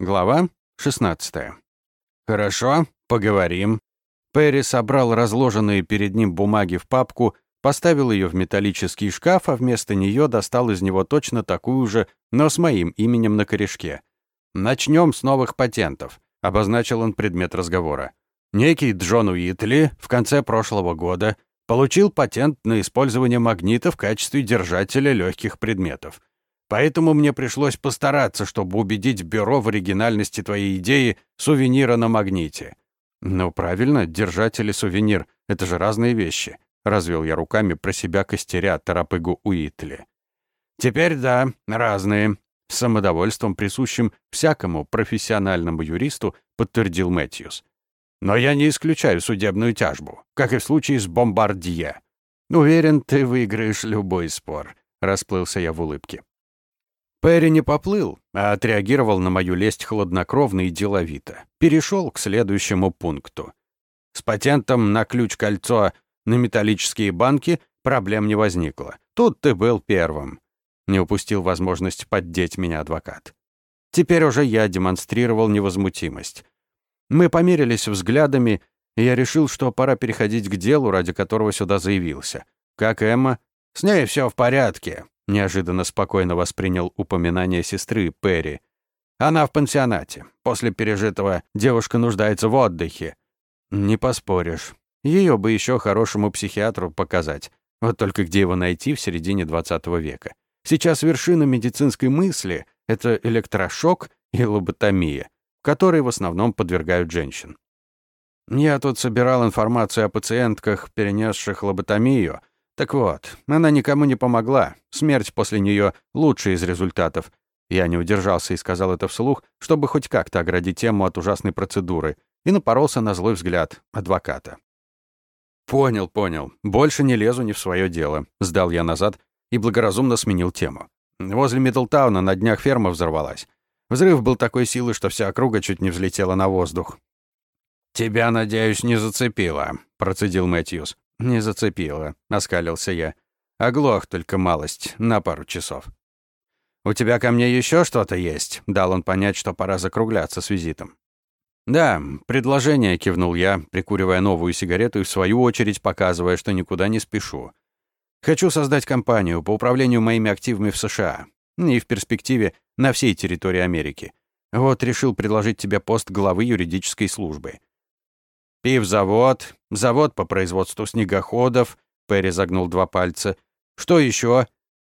Глава 16. «Хорошо, поговорим». Перри собрал разложенные перед ним бумаги в папку, поставил ее в металлический шкаф, а вместо нее достал из него точно такую же, но с моим именем на корешке. «Начнем с новых патентов», — обозначил он предмет разговора. Некий Джон Уитли в конце прошлого года получил патент на использование магнита в качестве держателя легких предметов. Поэтому мне пришлось постараться, чтобы убедить бюро в оригинальности твоей идеи сувенира на магните. Ну, правильно, держатель и сувенир — это же разные вещи. Развел я руками про себя костеря Тарапыгу Уитли. Теперь да, разные. С самодовольством, присущим всякому профессиональному юристу, подтвердил Мэтьюс. Но я не исключаю судебную тяжбу, как и в случае с Бомбардье. Уверен, ты выиграешь любой спор, расплылся я в улыбке. Перри не поплыл, а отреагировал на мою лесть хладнокровно и деловито. Перешел к следующему пункту. С патентом на ключ-кольцо на металлические банки проблем не возникло. Тут ты был первым. Не упустил возможность поддеть меня адвокат. Теперь уже я демонстрировал невозмутимость. Мы померились взглядами, и я решил, что пора переходить к делу, ради которого сюда заявился. Как Эмма? С ней все в порядке неожиданно спокойно воспринял упоминание сестры Перри. Она в пансионате. После пережитого девушка нуждается в отдыхе. Не поспоришь. Ее бы еще хорошему психиатру показать. Вот только где его найти в середине 20 века? Сейчас вершина медицинской мысли — это электрошок и лоботомия, которые в основном подвергают женщин. Я тут собирал информацию о пациентках, перенесших лоботомию, так вот, она никому не помогла. Смерть после нее лучший из результатов. Я не удержался и сказал это вслух, чтобы хоть как-то оградить тему от ужасной процедуры, и напоролся на злой взгляд адвоката. «Понял, понял. Больше не лезу не в свое дело», — сдал я назад и благоразумно сменил тему. Возле Миддлтауна на днях ферма взорвалась. Взрыв был такой силы, что вся округа чуть не взлетела на воздух. «Тебя, надеюсь, не зацепило», — процедил Мэтьюс. «Не зацепило», — оскалился я. «Оглох только малость, на пару часов». «У тебя ко мне еще что-то есть?» — дал он понять, что пора закругляться с визитом. «Да, предложение», — кивнул я, прикуривая новую сигарету и в свою очередь показывая, что никуда не спешу. «Хочу создать компанию по управлению моими активами в США и в перспективе на всей территории Америки. Вот решил предложить тебе пост главы юридической службы. Пивзавод, завод по производству снегоходов, Перри загнул два пальца. Что еще?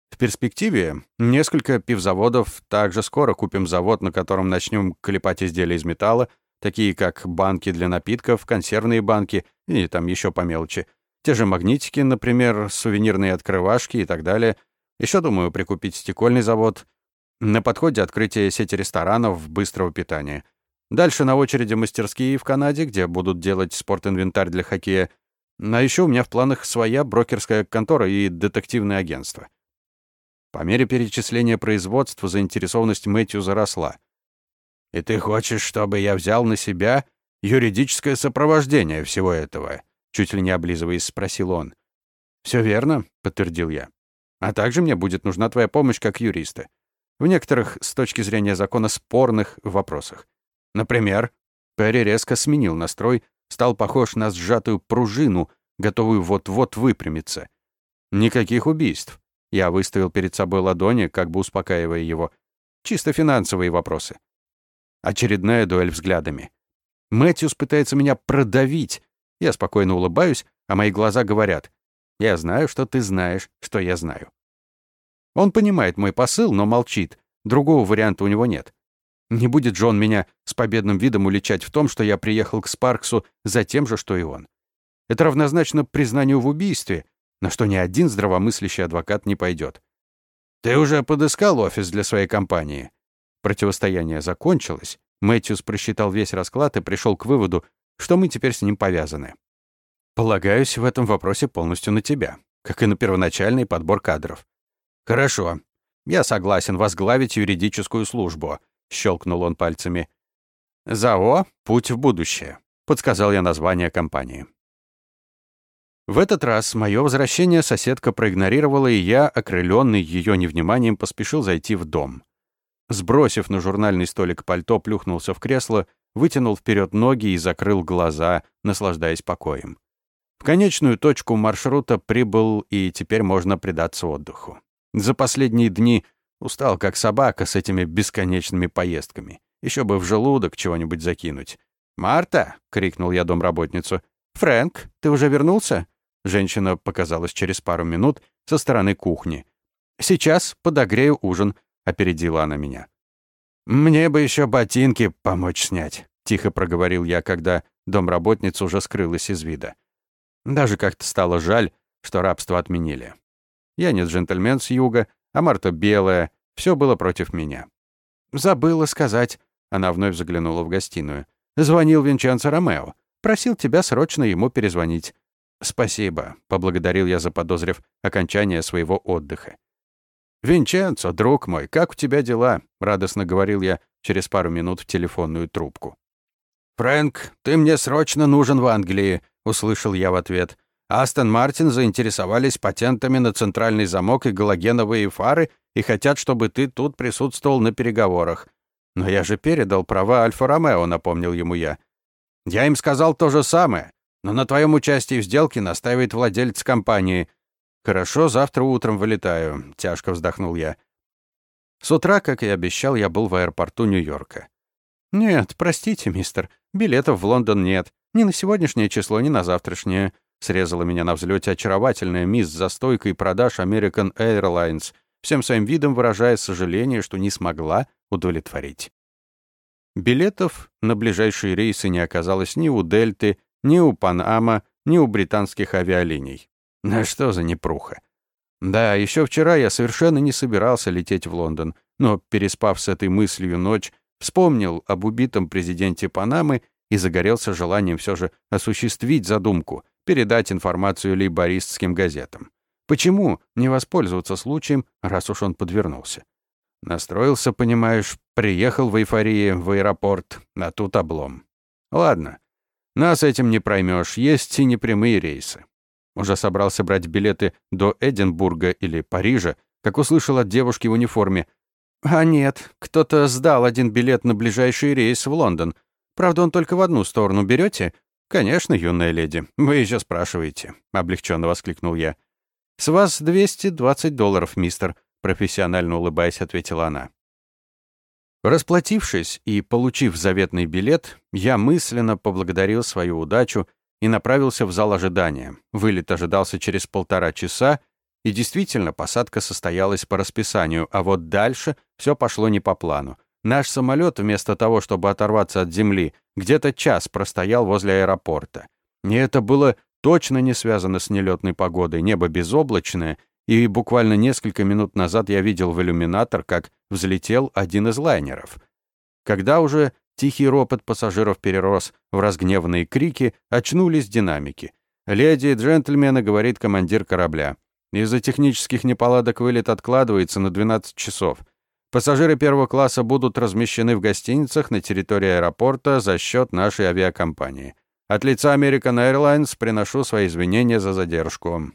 В перспективе несколько пивзаводов. Также скоро купим завод, на котором начнем клепать изделия из металла, такие как банки для напитков, консервные банки и там еще по мелочи. Те же магнитики, например, сувенирные открывашки и так далее. Еще думаю прикупить стекольный завод. На подходе открытие сети ресторанов быстрого питания — Дальше на очереди мастерские в Канаде, где будут делать спортинвентарь для хоккея. А еще у меня в планах своя брокерская контора и детективное агентство. По мере перечисления производства заинтересованность Мэтью заросла. «И ты хочешь, чтобы я взял на себя юридическое сопровождение всего этого?» Чуть ли не облизываясь, спросил он. «Все верно», — подтвердил я. «А также мне будет нужна твоя помощь как юриста. В некоторых, с точки зрения закона, спорных вопросах. Например, Перри резко сменил настрой, стал похож на сжатую пружину, готовую вот-вот выпрямиться. Никаких убийств. Я выставил перед собой ладони, как бы успокаивая его. Чисто финансовые вопросы. Очередная дуэль взглядами. Мэтьюс пытается меня продавить. Я спокойно улыбаюсь, а мои глаза говорят. «Я знаю, что ты знаешь, что я знаю». Он понимает мой посыл, но молчит. Другого варианта у него нет. Не будет же он меня с победным видом уличать в том, что я приехал к Спарксу за тем же, что и он. Это равнозначно признанию в убийстве, на что ни один здравомыслящий адвокат не пойдет. «Ты уже подыскал офис для своей компании?» Противостояние закончилось, Мэтьюс просчитал весь расклад и пришел к выводу, что мы теперь с ним повязаны. «Полагаюсь в этом вопросе полностью на тебя, как и на первоначальный подбор кадров». «Хорошо. Я согласен возглавить юридическую службу», — щелкнул он пальцами. «ЗАО «Путь в будущее», — подсказал я название компании. В этот раз мое возвращение соседка проигнорировала, и я, окрыленный ее невниманием, поспешил зайти в дом. Сбросив на журнальный столик пальто, плюхнулся в кресло, вытянул вперед ноги и закрыл глаза, наслаждаясь покоем. В конечную точку маршрута прибыл, и теперь можно предаться отдыху. За последние дни устал как собака с этими бесконечными поездками. Еще бы в желудок чего-нибудь закинуть. «Марта!» — крикнул я домработницу. «Фрэнк, ты уже вернулся?» Женщина показалась через пару минут со стороны кухни. «Сейчас подогрею ужин», — опередила она меня. «Мне бы еще ботинки помочь снять», — тихо проговорил я, когда домработница уже скрылась из вида. Даже как-то стало жаль, что рабство отменили. Я не джентльмен с юга, а Марта белая, все было против меня. «Забыла сказать», — она вновь заглянула в гостиную. «Звонил Винченцо Ромео. Просил тебя срочно ему перезвонить. «Спасибо», — поблагодарил я, заподозрив окончание своего отдыха. «Винченцо, друг мой, как у тебя дела?» — радостно говорил я через пару минут в телефонную трубку. «Фрэнк, ты мне срочно нужен в Англии», — услышал я в ответ. «Астон Мартин заинтересовались патентами на центральный замок и галогеновые фары и хотят, чтобы ты тут присутствовал на переговорах. Но я же передал права Альфа-Ромео», — напомнил ему я. «Я им сказал то же самое. Но на твоем участии в сделке настаивает владелец компании. Хорошо, завтра утром вылетаю, тяжко вздохнул я. С утра, как и обещал, я был в аэропорту Нью-Йорка. Нет, простите, мистер, билетов в Лондон нет. Ни на сегодняшнее число, ни на завтрашнее. Срезала меня на взлете очаровательная мисс за стойкой продаж American Airlines, всем своим видом выражая сожаление, что не смогла удовлетворить. Билетов на ближайшие рейсы не оказалось ни у Дельты, ни у Панама, ни у британских авиалиний. На что за непруха? Да, еще вчера я совершенно не собирался лететь в Лондон, но, переспав с этой мыслью ночь, вспомнил об убитом президенте Панамы и загорелся желанием все же осуществить задумку, передать информацию лейбористским газетам. Почему не воспользоваться случаем, раз уж он подвернулся? Настроился, понимаешь, приехал в эйфории в аэропорт, а тут облом. Ладно, нас этим не проймешь, есть и непрямые рейсы. Уже собрался брать билеты до Эдинбурга или Парижа, как услышал от девушки в униформе. «А нет, кто-то сдал один билет на ближайший рейс в Лондон. Правда, он только в одну сторону берете?» «Конечно, юная леди. Вы еще спрашиваете», — облегченно воскликнул я. «С вас 220 долларов, мистер», — профессионально улыбаясь, ответила она. Расплатившись и получив заветный билет, я мысленно поблагодарил свою удачу и направился в зал ожидания. Вылет ожидался через полтора часа, и действительно, посадка состоялась по расписанию, а вот дальше все пошло не по плану. Наш самолет, вместо того, чтобы оторваться от земли, где-то час простоял возле аэропорта. И это было точно не связано с нелетной погодой, небо безоблачное, и буквально несколько минут назад я видел в иллюминатор, как взлетел один из лайнеров. Когда уже тихий ропот пассажиров перерос в разгневанные крики, очнулись динамики. «Леди и джентльмены», — говорит командир корабля. «Из-за технических неполадок вылет откладывается на 12 часов. Пассажиры первого класса будут размещены в гостиницах на территории аэропорта за счет нашей авиакомпании. От лица American Airlines приношу свои извинения за задержку».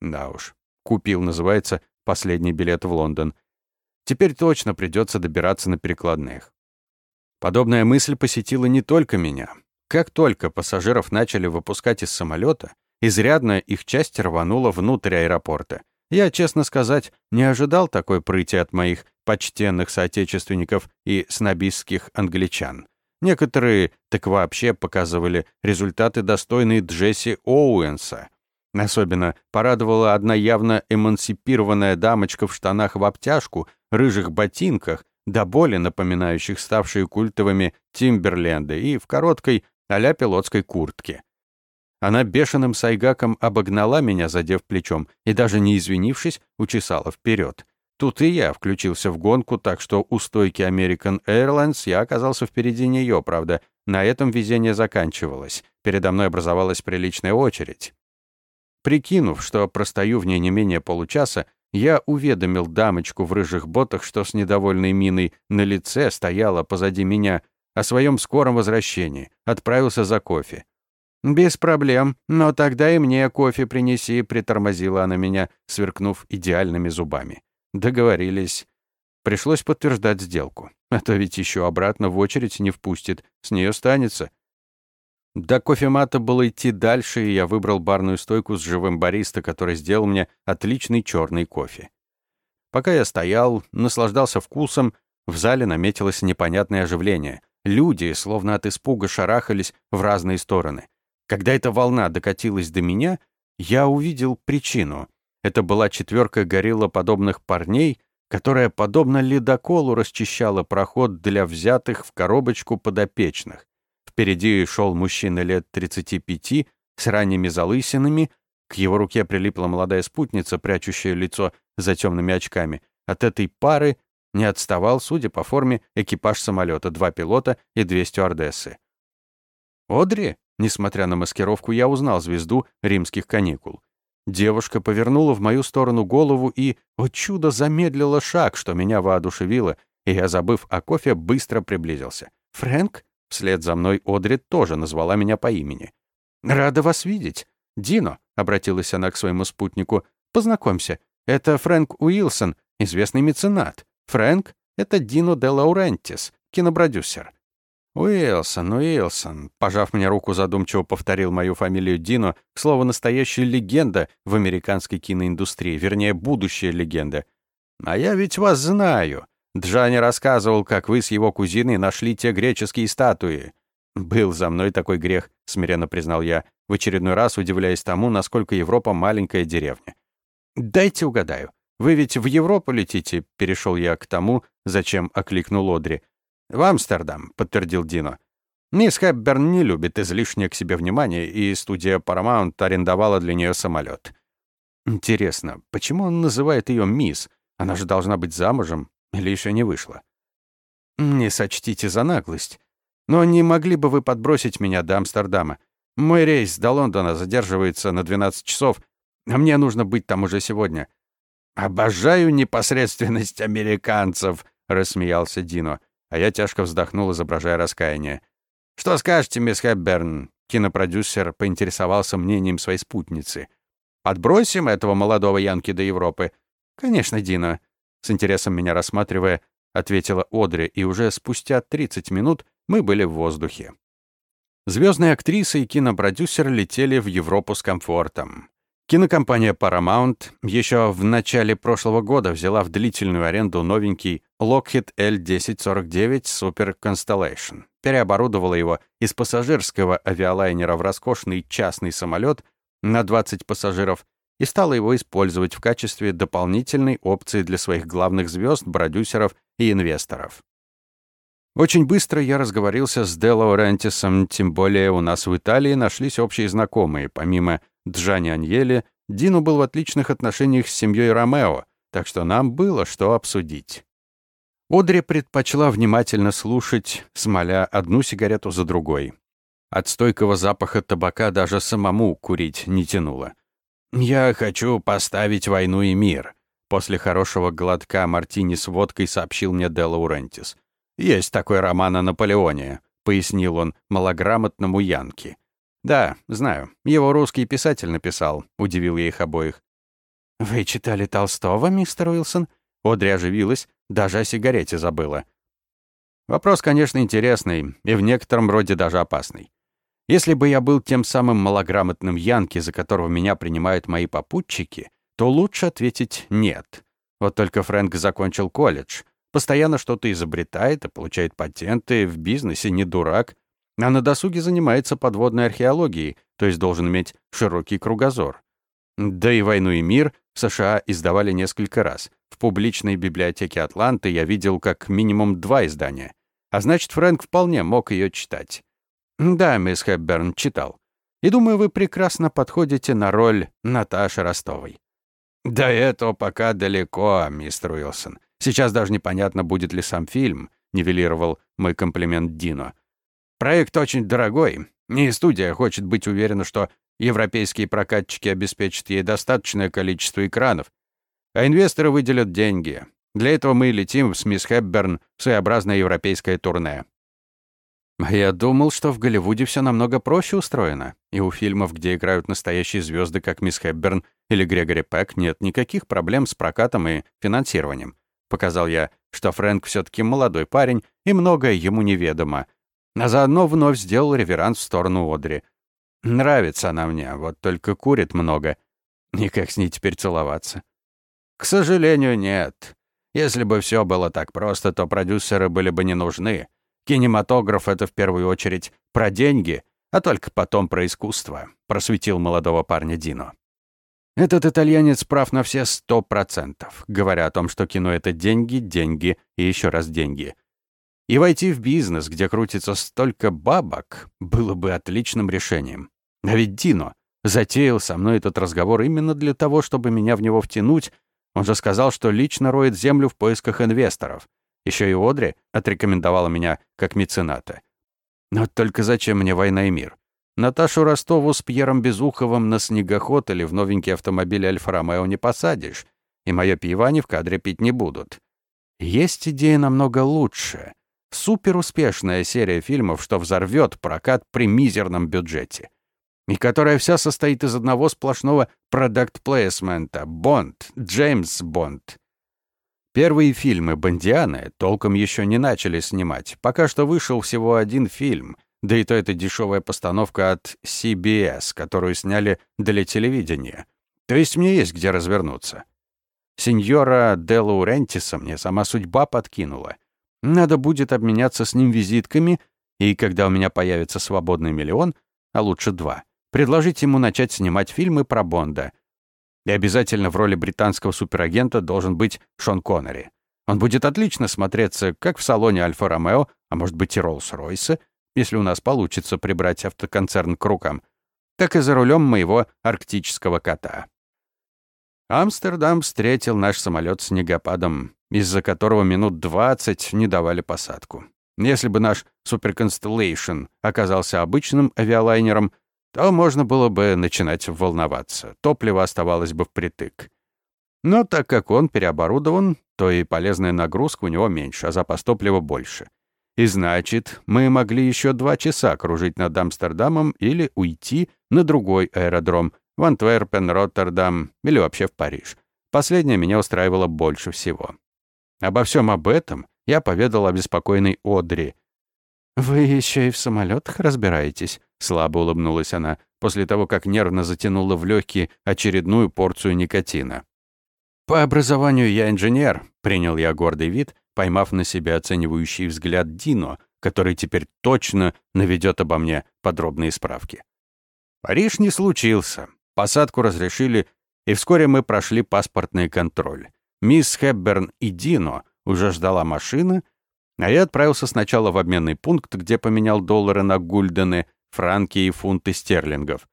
Да уж. Купил, называется, последний билет в Лондон. Теперь точно придется добираться на перекладных. Подобная мысль посетила не только меня. Как только пассажиров начали выпускать из самолета, изрядно их часть рванула внутрь аэропорта. Я, честно сказать, не ожидал такой прыти от моих почтенных соотечественников и снобистских англичан. Некоторые так вообще показывали результаты, достойные Джесси Оуэнса, Особенно порадовала одна явно эмансипированная дамочка в штанах в обтяжку, рыжих ботинках, до боли напоминающих ставшие культовыми Тимберленды и в короткой а пилотской куртке. Она бешеным сайгаком обогнала меня, задев плечом, и даже не извинившись, учесала вперед. Тут и я включился в гонку, так что у стойки American Airlines я оказался впереди нее, правда, на этом везение заканчивалось. Передо мной образовалась приличная очередь. Прикинув, что простою в ней не менее получаса, я уведомил дамочку в рыжих ботах, что с недовольной миной на лице стояла позади меня, о своем скором возвращении, отправился за кофе. «Без проблем, но тогда и мне кофе принеси», — притормозила она меня, сверкнув идеальными зубами. Договорились. Пришлось подтверждать сделку. А то ведь еще обратно в очередь не впустит. С нее станется. До кофемата было идти дальше, и я выбрал барную стойку с живым бариста, который сделал мне отличный черный кофе. Пока я стоял, наслаждался вкусом, в зале наметилось непонятное оживление. Люди, словно от испуга, шарахались в разные стороны. Когда эта волна докатилась до меня, я увидел причину. Это была четверка гориллоподобных парней, которая, подобно ледоколу, расчищала проход для взятых в коробочку подопечных. Впереди шел мужчина лет 35 с ранними залысинами, к его руке прилипла молодая спутница, прячущая лицо за темными очками. От этой пары не отставал, судя по форме, экипаж самолета, два пилота и две стюардессы. «Одри?» Несмотря на маскировку, я узнал звезду римских каникул. Девушка повернула в мою сторону голову и, о чудо, замедлила шаг, что меня воодушевило, и я, забыв о кофе, быстро приблизился. «Фрэнк?» Вслед за мной Одри тоже назвала меня по имени. «Рада вас видеть. Дино», — обратилась она к своему спутнику, — «познакомься. Это Фрэнк Уилсон, известный меценат. Фрэнк — это Дино де Лаурентис, кинопродюсер». «Уилсон, Уилсон», — пожав мне руку, задумчиво повторил мою фамилию Дино, к слову, настоящая легенда в американской киноиндустрии, вернее, будущая легенда. «А я ведь вас знаю. Джани рассказывал, как вы с его кузиной нашли те греческие статуи. Был за мной такой грех, смиренно признал я, в очередной раз удивляясь тому, насколько Европа маленькая деревня. Дайте угадаю. Вы ведь в Европу летите, перешел я к тому, зачем окликнул Одри. В Амстердам, подтвердил Дино. Мисс Хэбберн не любит излишнее к себе внимание, и студия Paramount арендовала для нее самолет. Интересно, почему он называет ее мисс? Она же должна быть замужем, или еще не вышло? Не сочтите за наглость. Но не могли бы вы подбросить меня до Амстердама? Мой рейс до Лондона задерживается на 12 часов, а мне нужно быть там уже сегодня. «Обожаю непосредственность американцев», — рассмеялся Дино, а я тяжко вздохнул, изображая раскаяние. «Что скажете, мисс Хэбберн?» Кинопродюсер поинтересовался мнением своей спутницы. «Подбросим этого молодого Янки до Европы?» «Конечно, Дино», с интересом меня рассматривая, ответила Одри, и уже спустя 30 минут мы были в воздухе. Звездные актрисы и кинопродюсер летели в Европу с комфортом. Кинокомпания Paramount еще в начале прошлого года взяла в длительную аренду новенький Lockheed L-1049 Super Constellation, переоборудовала его из пассажирского авиалайнера в роскошный частный самолет на 20 пассажиров и стала его использовать в качестве дополнительной опции для своих главных звезд, продюсеров и инвесторов. Очень быстро я разговорился с Дело Рентисом, тем более у нас в Италии нашлись общие знакомые. Помимо Джани Аньели, Дину был в отличных отношениях с семьей Ромео, так что нам было что обсудить. Одри предпочла внимательно слушать, смоля одну сигарету за другой. От стойкого запаха табака даже самому курить не тянуло. «Я хочу поставить войну и мир», — после хорошего глотка мартини с водкой сообщил мне Делла Урентис. «Есть такой роман о Наполеоне», — пояснил он малограмотному Янке. «Да, знаю. Его русский писатель написал», — удивил я их обоих. «Вы читали Толстого, мистер Уилсон?» Одри оживилась, даже о сигарете забыла. Вопрос, конечно, интересный и в некотором роде даже опасный. Если бы я был тем самым малограмотным Янки, за которого меня принимают мои попутчики, то лучше ответить «нет». Вот только Фрэнк закончил колледж, постоянно что-то изобретает и получает патенты, в бизнесе не дурак, а на досуге занимается подводной археологией, то есть должен иметь широкий кругозор. Да и «Войну и мир» США издавали несколько раз. В публичной библиотеке Атланты я видел как минимум два издания. А значит, Фрэнк вполне мог ее читать. «Да, мисс Хэбберн, читал. И думаю, вы прекрасно подходите на роль Наташи Ростовой». «До этого пока далеко, мистер Уилсон. Сейчас даже непонятно, будет ли сам фильм», — нивелировал мой комплимент Дино. «Проект очень дорогой, и студия хочет быть уверена, что европейские прокатчики обеспечат ей достаточное количество экранов, а инвесторы выделят деньги. Для этого мы летим с мисс Хэбберн в своеобразное европейское турне. Я думал, что в Голливуде все намного проще устроено, и у фильмов, где играют настоящие звезды, как мисс Хэбберн или Грегори Пэк, нет никаких проблем с прокатом и финансированием. Показал я что Фрэнк все таки молодой парень и многое ему неведомо. А заодно вновь сделал реверанс в сторону Одри. Нравится она мне, вот только курит много. И как с ней теперь целоваться? К сожалению, нет. Если бы все было так просто, то продюсеры были бы не нужны. Кинематограф — это в первую очередь про деньги, а только потом про искусство», — просветил молодого парня Дино. Этот итальянец прав на все сто процентов, говоря о том, что кино — это деньги, деньги и еще раз деньги. И войти в бизнес, где крутится столько бабок, было бы отличным решением. А ведь Дино затеял со мной этот разговор именно для того, чтобы меня в него втянуть. Он же сказал, что лично роет землю в поисках инвесторов. Еще и Одри отрекомендовала меня как мецената. Но только зачем мне война и мир? Наташу Ростову с Пьером Безуховым на снегоход или в новенький автомобиль Альфа-Ромео не посадишь, и мое пиво они в кадре пить не будут. Есть идея намного лучше. Суперуспешная серия фильмов, что взорвет прокат при мизерном бюджете. И которая вся состоит из одного сплошного продакт-плейсмента. Бонд, Джеймс Бонд. Первые фильмы Бондианы толком еще не начали снимать. Пока что вышел всего один фильм — да и то это дешевая постановка от CBS, которую сняли для телевидения. То есть мне есть где развернуться. Сеньора де Лаурентиса мне сама судьба подкинула. Надо будет обменяться с ним визитками, и когда у меня появится свободный миллион, а лучше два, предложить ему начать снимать фильмы про Бонда. И обязательно в роли британского суперагента должен быть Шон Коннери. Он будет отлично смотреться как в салоне Альфа-Ромео, а может быть и Роллс-Ройса, если у нас получится прибрать автоконцерн к рукам, так и за рулем моего арктического кота. Амстердам встретил наш самолет снегопадом, из-за которого минут 20 не давали посадку. Если бы наш Super оказался обычным авиалайнером, то можно было бы начинать волноваться. Топливо оставалось бы впритык. Но так как он переоборудован, то и полезная нагрузка у него меньше, а запас топлива больше — и значит, мы могли еще два часа кружить над Амстердамом или уйти на другой аэродром, в Антверпен, Роттердам или вообще в Париж. Последнее меня устраивало больше всего. Обо всем об этом я поведал обеспокоенной Одри. «Вы еще и в самолетах разбираетесь?» — слабо улыбнулась она, после того, как нервно затянула в легкие очередную порцию никотина. «По образованию я инженер», — принял я гордый вид поймав на себя оценивающий взгляд Дино, который теперь точно наведет обо мне подробные справки. Париж не случился. Посадку разрешили, и вскоре мы прошли паспортный контроль. Мисс Хепберн и Дино уже ждала машина, а я отправился сначала в обменный пункт, где поменял доллары на гульдены, франки и фунты стерлингов.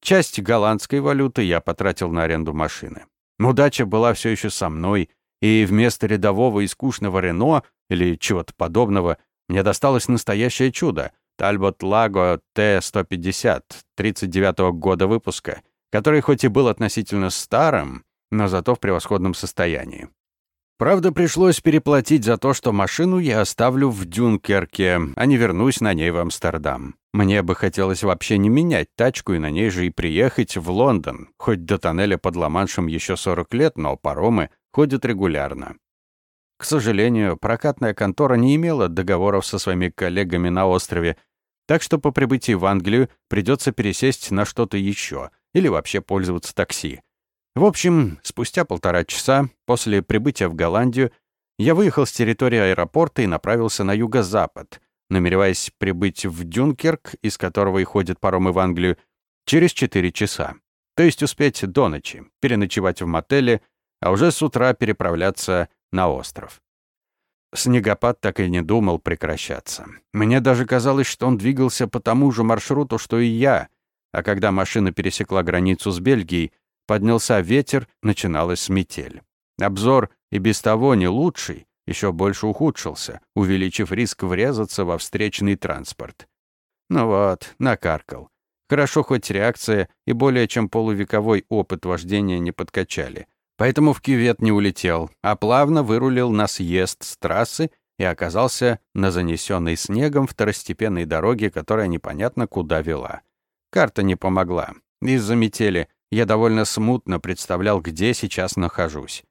Часть голландской валюты я потратил на аренду машины. Удача была все еще со мной — и вместо рядового и скучного Рено или чего-то подобного мне досталось настоящее чудо — Talbot Lago T-150 39 -го года выпуска, который хоть и был относительно старым, но зато в превосходном состоянии. Правда, пришлось переплатить за то, что машину я оставлю в Дюнкерке, а не вернусь на ней в Амстердам. Мне бы хотелось вообще не менять тачку и на ней же и приехать в Лондон, хоть до тоннеля под Ла-Маншем еще 40 лет, но паромы ходит регулярно. К сожалению, прокатная контора не имела договоров со своими коллегами на острове, так что по прибытии в Англию придется пересесть на что-то еще или вообще пользоваться такси. В общем, спустя полтора часа после прибытия в Голландию я выехал с территории аэропорта и направился на юго-запад, намереваясь прибыть в Дюнкерк, из которого и ходят паромы в Англию, через 4 часа. То есть успеть до ночи, переночевать в мотеле — а уже с утра переправляться на остров. Снегопад так и не думал прекращаться. Мне даже казалось, что он двигался по тому же маршруту, что и я, а когда машина пересекла границу с Бельгией, поднялся ветер, начиналась метель. Обзор и без того не лучший, еще больше ухудшился, увеличив риск врезаться во встречный транспорт. Ну вот, накаркал. Хорошо хоть реакция и более чем полувековой опыт вождения не подкачали. Поэтому в кювет не улетел, а плавно вырулил на съезд с трассы и оказался на занесенной снегом второстепенной дороге, которая непонятно куда вела. Карта не помогла. Из-за метели я довольно смутно представлял, где сейчас нахожусь.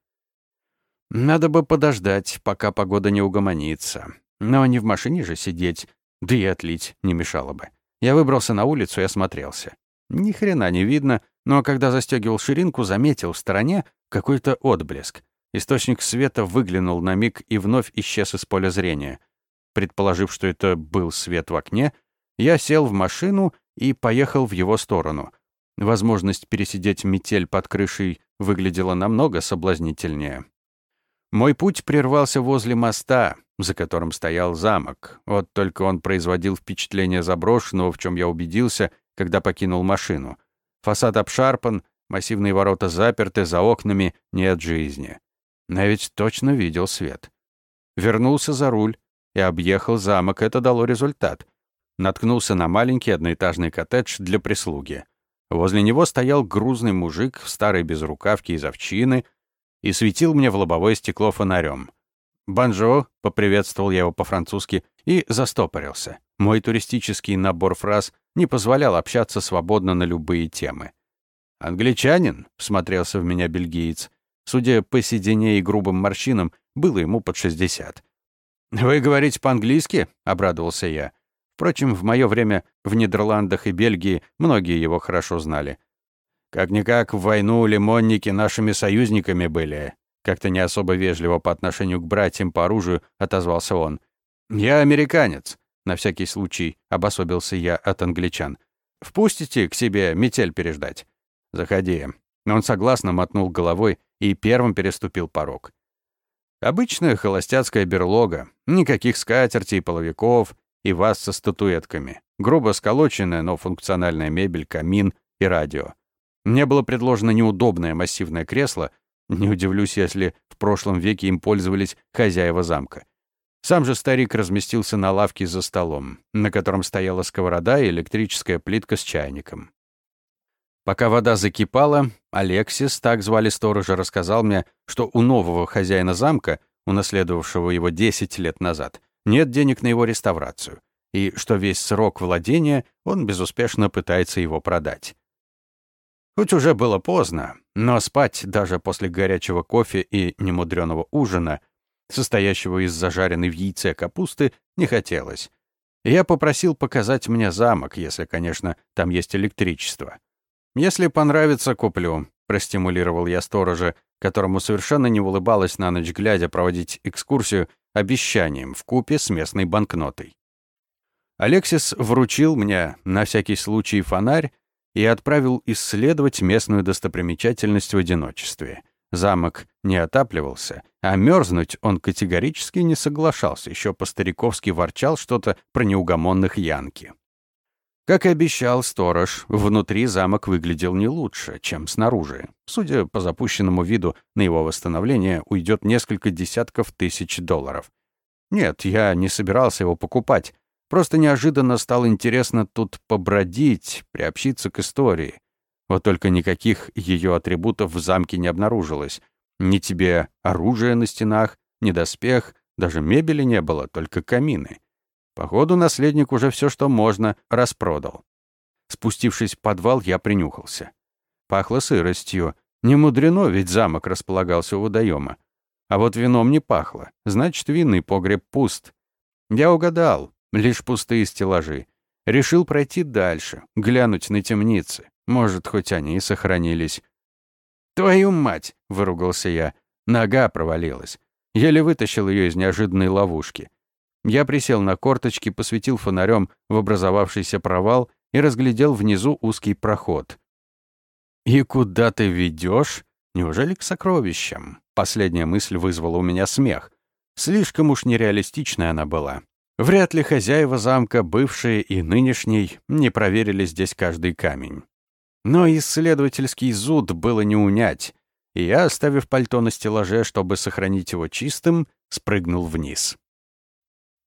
Надо бы подождать, пока погода не угомонится. Но не в машине же сидеть, да и отлить не мешало бы. Я выбрался на улицу и осмотрелся. Ни хрена не видно, но когда застегивал ширинку, заметил в стороне какой-то отблеск. Источник света выглянул на миг и вновь исчез из поля зрения. Предположив, что это был свет в окне, я сел в машину и поехал в его сторону. Возможность пересидеть метель под крышей выглядела намного соблазнительнее. Мой путь прервался возле моста, за которым стоял замок. Вот только он производил впечатление заброшенного, в чем я убедился, когда покинул машину. Фасад обшарпан, массивные ворота заперты, за окнами нет жизни. Но ведь точно видел свет. Вернулся за руль и объехал замок, это дало результат. Наткнулся на маленький одноэтажный коттедж для прислуги. Возле него стоял грузный мужик в старой безрукавке из овчины и светил мне в лобовое стекло фонарем. «Бонжо», — поприветствовал я его по-французски и застопорился. Мой туристический набор фраз не позволял общаться свободно на любые темы. «Англичанин?» — всмотрелся в меня бельгиец. Судя по седине и грубым морщинам, было ему под шестьдесят. «Вы говорите по-английски?» — обрадовался я. Впрочем, в мое время в Нидерландах и Бельгии многие его хорошо знали. Как-никак в войну лимонники нашими союзниками были. Как-то не особо вежливо по отношению к братьям по оружию отозвался он. «Я американец», — на всякий случай обособился я от англичан. «Впустите к себе метель переждать?» «Заходи». Он согласно мотнул головой и первым переступил порог. Обычная холостяцкая берлога. Никаких скатертей, половиков, и ваз со статуэтками. Грубо сколоченная, но функциональная мебель, камин и радио. Мне было предложено неудобное массивное кресло. Не удивлюсь, если в прошлом веке им пользовались хозяева замка. Сам же старик разместился на лавке за столом, на котором стояла сковорода и электрическая плитка с чайником. Пока вода закипала, Алексис, так звали сторожа, рассказал мне, что у нового хозяина замка, унаследовавшего его 10 лет назад, нет денег на его реставрацию, и что весь срок владения он безуспешно пытается его продать. Хоть уже было поздно, но спать даже после горячего кофе и немудреного ужина, состоящего из зажаренной в яйце капусты, не хотелось. Я попросил показать мне замок, если, конечно, там есть электричество. «Если понравится, куплю», — простимулировал я сторожа, которому совершенно не улыбалось на ночь глядя проводить экскурсию обещанием в купе с местной банкнотой. Алексис вручил мне на всякий случай фонарь и отправил исследовать местную достопримечательность в одиночестве. Замок не отапливался, а мерзнуть он категорически не соглашался, еще по-стариковски ворчал что-то про неугомонных янки. Как и обещал сторож, внутри замок выглядел не лучше, чем снаружи. Судя по запущенному виду, на его восстановление уйдет несколько десятков тысяч долларов. Нет, я не собирался его покупать. Просто неожиданно стало интересно тут побродить, приобщиться к истории. Вот только никаких ее атрибутов в замке не обнаружилось. Ни тебе оружия на стенах, ни доспех, даже мебели не было, только камины. Походу, наследник уже все, что можно, распродал. Спустившись в подвал, я принюхался. Пахло сыростью. Не мудрено, ведь замок располагался у водоема. А вот вином не пахло. Значит, винный погреб пуст. Я угадал. Лишь пустые стеллажи. Решил пройти дальше, глянуть на темницы. Может, хоть они и сохранились. «Твою мать!» — выругался я. Нога провалилась. Еле вытащил ее из неожиданной ловушки. Я присел на корточки, посветил фонарем в образовавшийся провал и разглядел внизу узкий проход. «И куда ты ведешь? Неужели к сокровищам?» Последняя мысль вызвала у меня смех. Слишком уж нереалистичная она была. Вряд ли хозяева замка, бывшие и нынешний, не проверили здесь каждый камень. Но исследовательский зуд было не унять, и я, оставив пальто на стеллаже, чтобы сохранить его чистым, спрыгнул вниз.